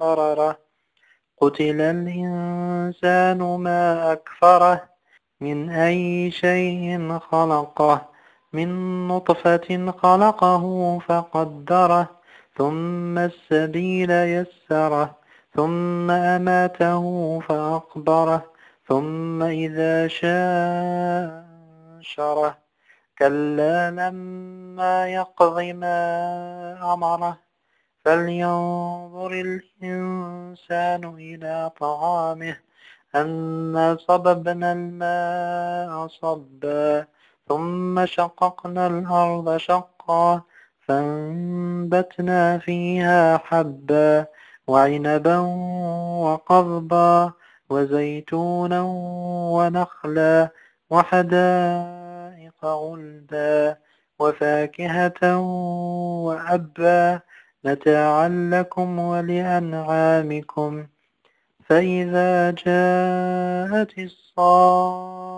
بررة قتل الإنسان ما أكفره من أي شيء خلقه من نطفة خلقه فقدره ثم السبيل يسره ثم أماته فأقبره ثم إذا شاء أنشره. كلا لما يقض ما أمره. فلينظر الإنسان إلى طعامه أنا صببنا الماء صبا ثم شققنا الأرض شقا فانبتنا فيها حبا وعنبا وقضبا وزيتونا ونخلا وحدائق غلبا وفاكهة وأبا متاعا لكم ولأنعامكم. فإذا جاءت الصاخة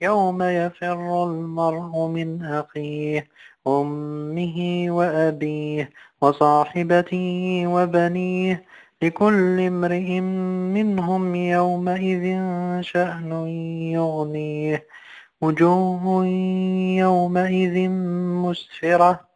يوم يفر المرء من أخيه أمه وأبيه وصاحبته وبنيه لكل امرئ منهم يومئذ شأن يغنيه. وجوه يومئذ مسفرة.